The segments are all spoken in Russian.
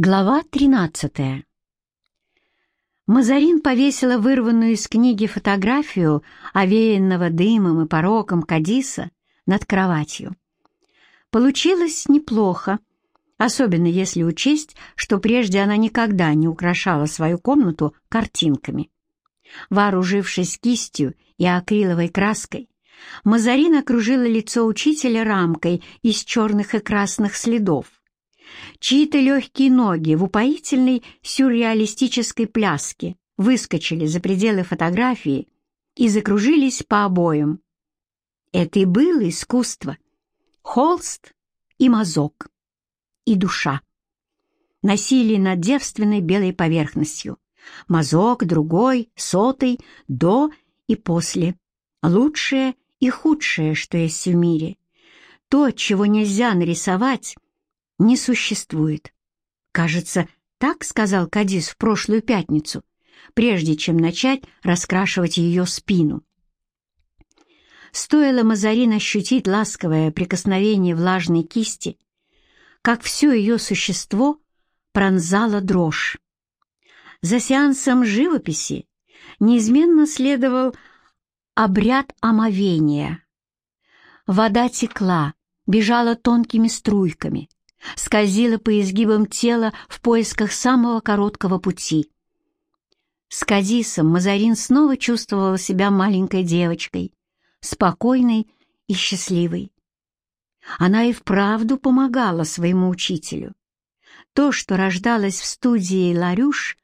Глава 13 Мазарин повесила вырванную из книги фотографию овеянного дымом и пороком Кадиса над кроватью. Получилось неплохо, особенно если учесть, что прежде она никогда не украшала свою комнату картинками. Вооружившись кистью и акриловой краской, Мазарин окружила лицо учителя рамкой из черных и красных следов, Чьи-то легкие ноги в упоительной сюрреалистической пляске выскочили за пределы фотографии и закружились по обоям. Это и было искусство. Холст и мазок. И душа. Насилие над девственной белой поверхностью. Мазок, другой, сотый, до и после. Лучшее и худшее, что есть в мире. То, чего нельзя нарисовать — не существует. Кажется, так сказал Кадис в прошлую пятницу, прежде чем начать раскрашивать ее спину. Стоило Мазарин ощутить ласковое прикосновение влажной кисти, как все ее существо пронзало дрожь. За сеансом живописи неизменно следовал обряд омовения. Вода текла, бежала тонкими струйками, скользила по изгибам тела в поисках самого короткого пути. С Кадисом Мазарин снова чувствовала себя маленькой девочкой, спокойной и счастливой. Она и вправду помогала своему учителю. То, что рождалось в студии Ларюш,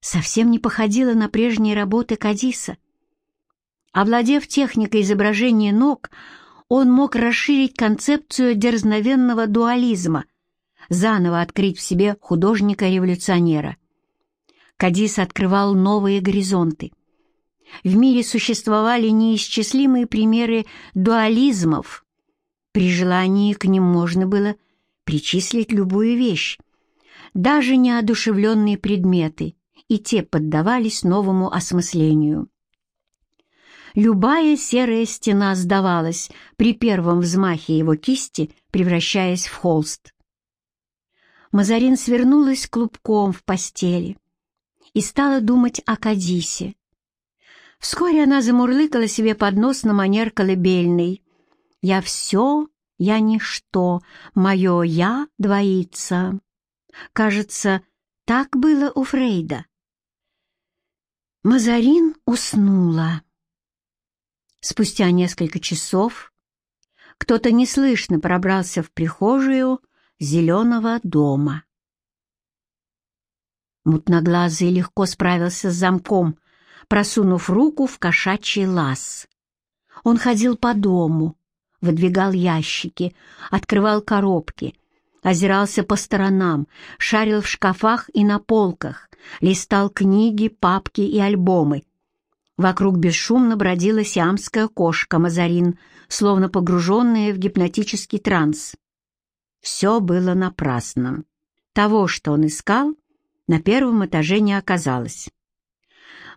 совсем не походило на прежние работы Кадиса. Овладев техникой изображения ног, он мог расширить концепцию дерзновенного дуализма, заново открыть в себе художника-революционера. Кадис открывал новые горизонты. В мире существовали неисчислимые примеры дуализмов. При желании к ним можно было причислить любую вещь, даже неодушевленные предметы, и те поддавались новому осмыслению. Любая серая стена сдавалась при первом взмахе его кисти, превращаясь в холст. Мазарин свернулась клубком в постели и стала думать о Кадисе. Вскоре она замурлыкала себе под нос на манер колыбельный. «Я все, я ничто, мое «я» двоится». Кажется, так было у Фрейда. Мазарин уснула. Спустя несколько часов кто-то неслышно пробрался в прихожую зеленого дома. Мутноглазый легко справился с замком, просунув руку в кошачий лаз. Он ходил по дому, выдвигал ящики, открывал коробки, озирался по сторонам, шарил в шкафах и на полках, листал книги, папки и альбомы — Вокруг бесшумно бродила сиамская кошка Мазарин, словно погруженная в гипнотический транс. Все было напрасно. Того, что он искал, на первом этаже не оказалось.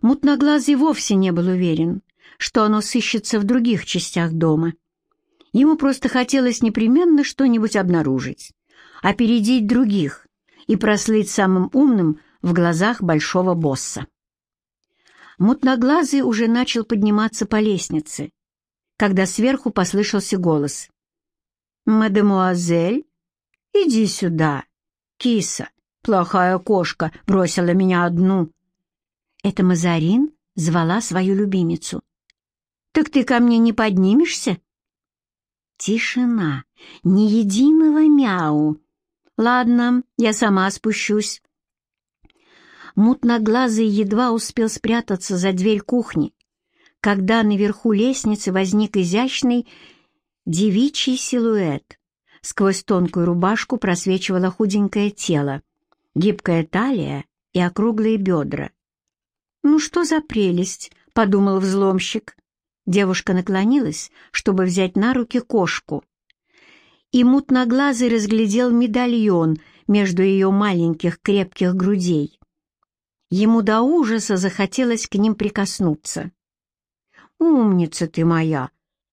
Мутноглазый вовсе не был уверен, что оно сыщется в других частях дома. Ему просто хотелось непременно что-нибудь обнаружить, опередить других и прослыть самым умным в глазах большого босса. Мутноглазый уже начал подниматься по лестнице, когда сверху послышался голос. «Мадемуазель, иди сюда. Киса, плохая кошка, бросила меня одну». Это Мазарин звала свою любимицу. «Так ты ко мне не поднимешься?» Тишина, ни единого мяу. «Ладно, я сама спущусь». Мутноглазый едва успел спрятаться за дверь кухни, когда наверху лестницы возник изящный девичий силуэт. Сквозь тонкую рубашку просвечивало худенькое тело, гибкая талия и округлые бедра. «Ну что за прелесть!» — подумал взломщик. Девушка наклонилась, чтобы взять на руки кошку. И мутноглазый разглядел медальон между ее маленьких крепких грудей. Ему до ужаса захотелось к ним прикоснуться. «Умница ты моя!»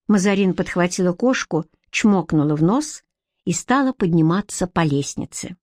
Мазарин подхватила кошку, чмокнула в нос и стала подниматься по лестнице.